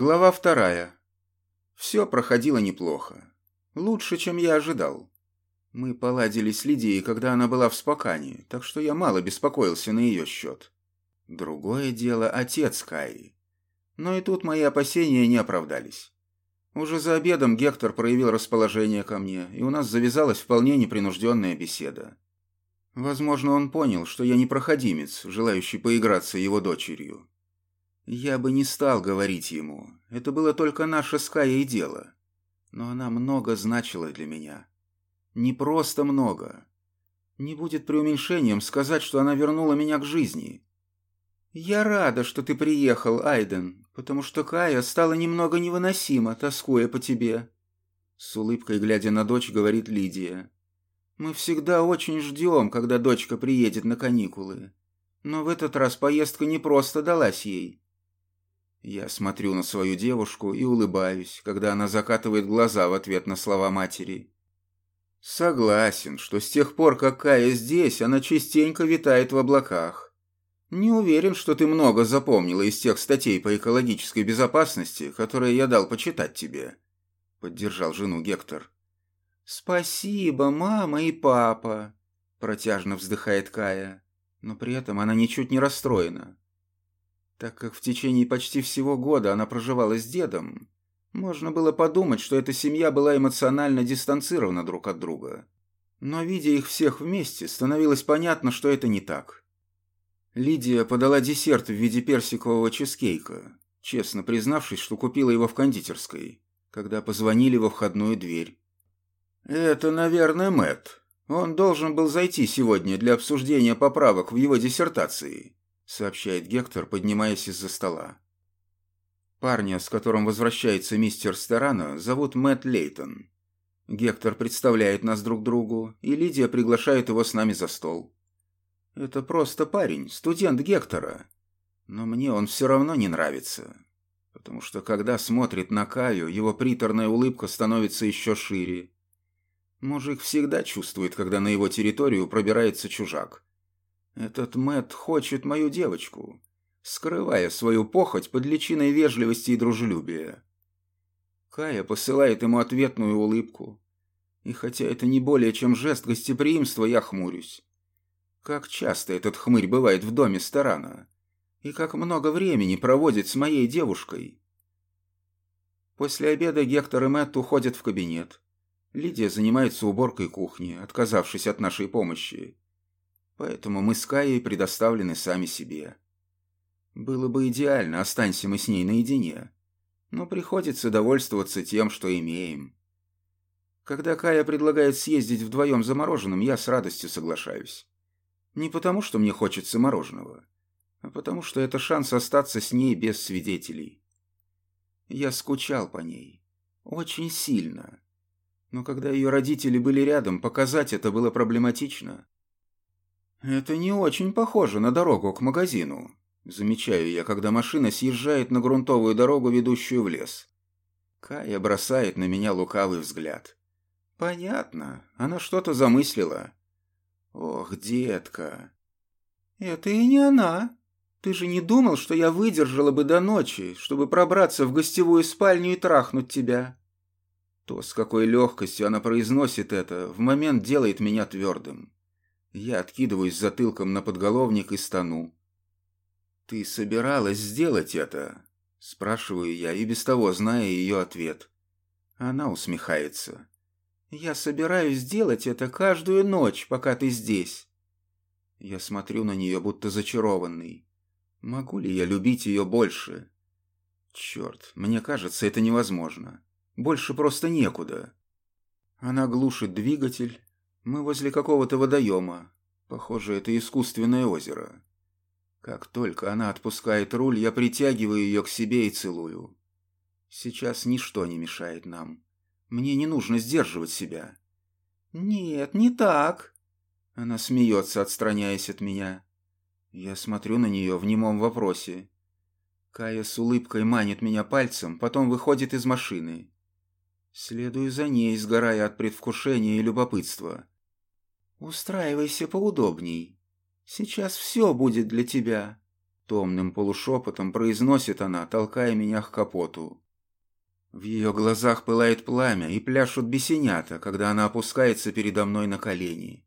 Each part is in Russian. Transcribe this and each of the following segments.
Глава вторая. Все проходило неплохо. Лучше, чем я ожидал. Мы поладили с Лидией, когда она была в Спокане, так что я мало беспокоился на ее счет. Другое дело отец Каи. Но и тут мои опасения не оправдались. Уже за обедом Гектор проявил расположение ко мне, и у нас завязалась вполне непринужденная беседа. Возможно, он понял, что я не проходимец, желающий поиграться его дочерью. Я бы не стал говорить ему. Это было только наше с Каей дело. Но она много значила для меня. Не просто много. Не будет преуменьшением сказать, что она вернула меня к жизни. «Я рада, что ты приехал, Айден, потому что Кая стала немного невыносима, тоскуя по тебе». С улыбкой, глядя на дочь, говорит Лидия. «Мы всегда очень ждем, когда дочка приедет на каникулы. Но в этот раз поездка не просто далась ей. Я смотрю на свою девушку и улыбаюсь, когда она закатывает глаза в ответ на слова матери. Согласен, что с тех пор, как Кая здесь, она частенько витает в облаках. Не уверен, что ты много запомнила из тех статей по экологической безопасности, которые я дал почитать тебе. Поддержал жену Гектор. Спасибо, мама и папа, протяжно вздыхает Кая, но при этом она ничуть не расстроена. Так как в течение почти всего года она проживала с дедом, можно было подумать, что эта семья была эмоционально дистанцирована друг от друга. Но, видя их всех вместе, становилось понятно, что это не так. Лидия подала десерт в виде персикового чизкейка, честно признавшись, что купила его в кондитерской, когда позвонили во входную дверь. «Это, наверное, Мэтт. Он должен был зайти сегодня для обсуждения поправок в его диссертации», сообщает Гектор, поднимаясь из-за стола. Парня, с которым возвращается мистер Стерано, зовут Мэтт Лейтон. Гектор представляет нас друг другу, и Лидия приглашает его с нами за стол. Это просто парень, студент Гектора. Но мне он все равно не нравится. Потому что когда смотрит на Каю, его приторная улыбка становится еще шире. Мужик всегда чувствует, когда на его территорию пробирается чужак. Этот Мэт хочет мою девочку, скрывая свою похоть под личиной вежливости и дружелюбия. Кая посылает ему ответную улыбку. И хотя это не более чем жест гостеприимства, я хмурюсь. Как часто этот хмырь бывает в доме Старана? И как много времени проводит с моей девушкой? После обеда Гектор и Мэтт уходят в кабинет. Лидия занимается уборкой кухни, отказавшись от нашей помощи. Поэтому мы с Каей предоставлены сами себе. Было бы идеально, останься мы с ней наедине. Но приходится довольствоваться тем, что имеем. Когда Кая предлагает съездить вдвоем за мороженым, я с радостью соглашаюсь. Не потому, что мне хочется мороженого, а потому, что это шанс остаться с ней без свидетелей. Я скучал по ней. Очень сильно. Но когда ее родители были рядом, показать это было проблематично. «Это не очень похоже на дорогу к магазину», – замечаю я, когда машина съезжает на грунтовую дорогу, ведущую в лес. Кая бросает на меня лукавый взгляд. «Понятно, она что-то замыслила». «Ох, детка». «Это и не она. Ты же не думал, что я выдержала бы до ночи, чтобы пробраться в гостевую спальню и трахнуть тебя?» То, с какой легкостью она произносит это, в момент делает меня твердым. Я откидываюсь затылком на подголовник и стану. «Ты собиралась сделать это?» Спрашиваю я, и без того зная ее ответ. Она усмехается. «Я собираюсь сделать это каждую ночь, пока ты здесь». Я смотрю на нее, будто зачарованный. Могу ли я любить ее больше? Черт, мне кажется, это невозможно. Больше просто некуда. Она глушит двигатель, мы возле какого-то водоема. Похоже, это искусственное озеро. Как только она отпускает руль, я притягиваю ее к себе и целую. Сейчас ничто не мешает нам. Мне не нужно сдерживать себя. «Нет, не так!» Она смеется, отстраняясь от меня. Я смотрю на нее в немом вопросе. Кая с улыбкой манит меня пальцем, потом выходит из машины. Следую за ней, сгорая от предвкушения и любопытства. «Устраивайся поудобней. Сейчас все будет для тебя. Томным полушепотом произносит она, толкая меня к капоту. В ее глазах пылает пламя и пляшут бесенята, когда она опускается передо мной на колени.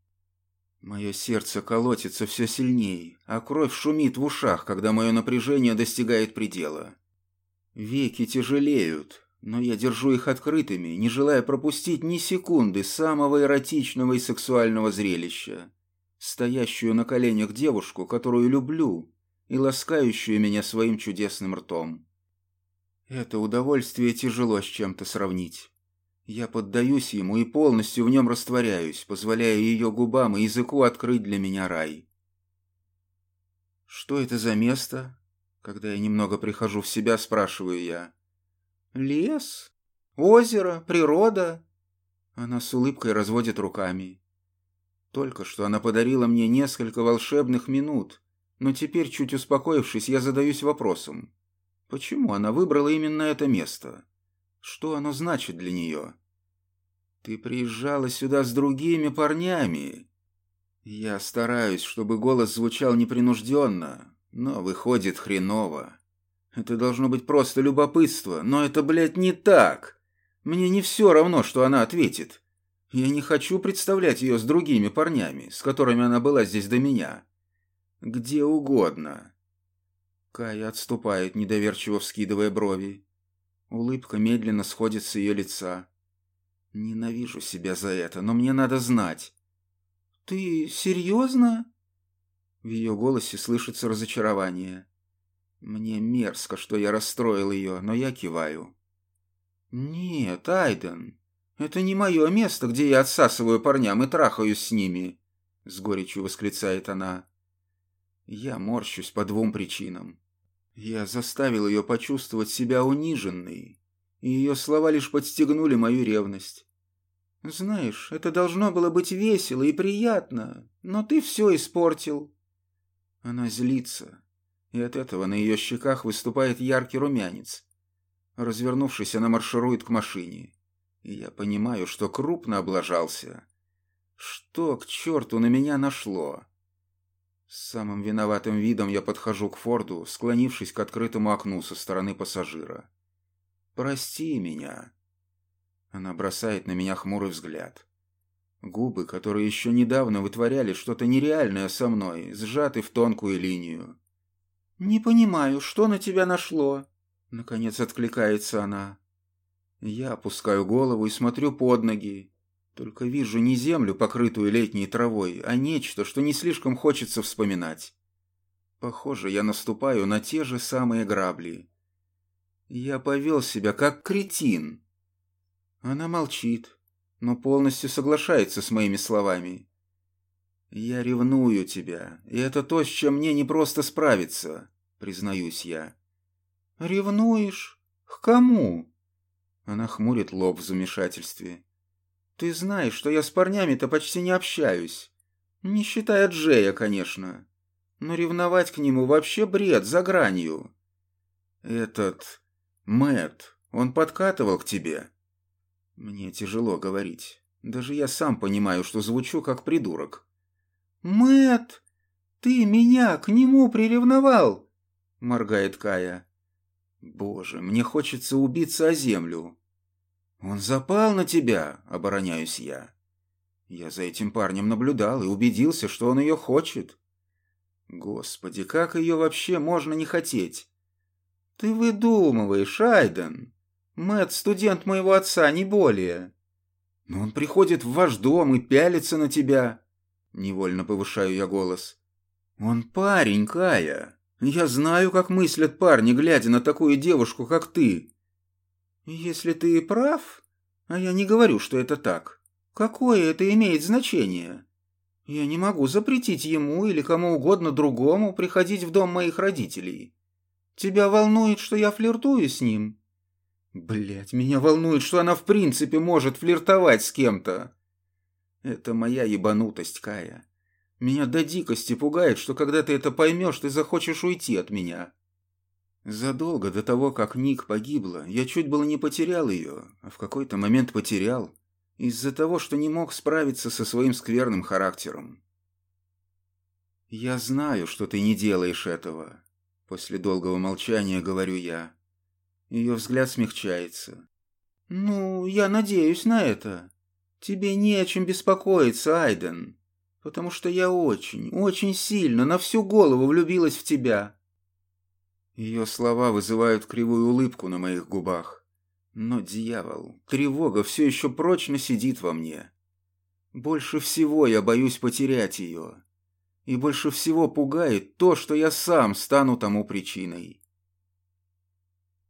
Мое сердце колотится все сильнее, а кровь шумит в ушах, когда мое напряжение достигает предела. Веки тяжелеют, но я держу их открытыми, не желая пропустить ни секунды самого эротичного и сексуального зрелища. Стоящую на коленях девушку, которую люблю, и ласкающую меня своим чудесным ртом. Это удовольствие тяжело с чем-то сравнить. Я поддаюсь ему и полностью в нем растворяюсь, позволяя ее губам и языку открыть для меня рай. «Что это за место?» Когда я немного прихожу в себя, спрашиваю я. «Лес? Озеро? Природа?» Она с улыбкой разводит руками. Только что она подарила мне несколько волшебных минут, но теперь, чуть успокоившись, я задаюсь вопросом. Почему она выбрала именно это место? Что оно значит для нее? Ты приезжала сюда с другими парнями. Я стараюсь, чтобы голос звучал непринужденно, но выходит хреново. Это должно быть просто любопытство, но это, блядь, не так. Мне не все равно, что она ответит. Я не хочу представлять ее с другими парнями, с которыми она была здесь до меня. Где угодно. Кая отступает, недоверчиво вскидывая брови. Улыбка медленно сходит с ее лица. Ненавижу себя за это, но мне надо знать. «Ты серьезно?» В ее голосе слышится разочарование. Мне мерзко, что я расстроил ее, но я киваю. «Нет, Айден, это не мое место, где я отсасываю парням и трахаюсь с ними», — с горечью восклицает она. Я морщусь по двум причинам. Я заставил ее почувствовать себя униженной, и ее слова лишь подстегнули мою ревность. «Знаешь, это должно было быть весело и приятно, но ты все испортил». Она злится, и от этого на ее щеках выступает яркий румянец. Развернувшись, она марширует к машине. И я понимаю, что крупно облажался. Что к черту на меня нашло? С самым виноватым видом я подхожу к Форду, склонившись к открытому окну со стороны пассажира. «Прости меня». Она бросает на меня хмурый взгляд. Губы, которые еще недавно вытворяли что-то нереальное со мной, сжаты в тонкую линию. «Не понимаю, что на тебя нашло?» Наконец откликается она. Я опускаю голову и смотрю под ноги, только вижу не землю, покрытую летней травой, а нечто, что не слишком хочется вспоминать. Похоже, я наступаю на те же самые грабли. Я повел себя как кретин. Она молчит, но полностью соглашается с моими словами. «Я ревную тебя, и это то, с чем мне не просто справиться», — признаюсь я. «Ревнуешь? К кому?» Она хмурит лоб в замешательстве. Ты знаешь, что я с парнями-то почти не общаюсь. Не считая Джея, конечно. Но ревновать к нему вообще бред, за гранью. Этот... Мэт, он подкатывал к тебе? Мне тяжело говорить. Даже я сам понимаю, что звучу как придурок. Мэт, ты меня к нему приревновал? Моргает Кая. Боже, мне хочется убиться о землю. «Он запал на тебя», — обороняюсь я. Я за этим парнем наблюдал и убедился, что он ее хочет. Господи, как ее вообще можно не хотеть? Ты выдумываешь, Айден. Мэтт студент моего отца, не более. Но он приходит в ваш дом и пялится на тебя. Невольно повышаю я голос. Он парень, Кая. Я знаю, как мыслят парни, глядя на такую девушку, как ты. «Если ты прав, а я не говорю, что это так, какое это имеет значение? Я не могу запретить ему или кому угодно другому приходить в дом моих родителей. Тебя волнует, что я флиртую с ним?» Блять, меня волнует, что она в принципе может флиртовать с кем-то. Это моя ебанутость, Кая. Меня до дикости пугает, что когда ты это поймешь, ты захочешь уйти от меня. Задолго до того, как Ник погибла, я чуть было не потерял ее, а в какой-то момент потерял, из-за того, что не мог справиться со своим скверным характером. Я знаю, что ты не делаешь этого. После долгого молчания говорю я. Ее взгляд смягчается. «Ну, я надеюсь на это. Тебе не о чем беспокоиться, Айден, потому что я очень, очень сильно на всю голову влюбилась в тебя». Ее слова вызывают кривую улыбку на моих губах. Но, дьявол, тревога все еще прочно сидит во мне. Больше всего я боюсь потерять ее. И больше всего пугает то, что я сам стану тому причиной.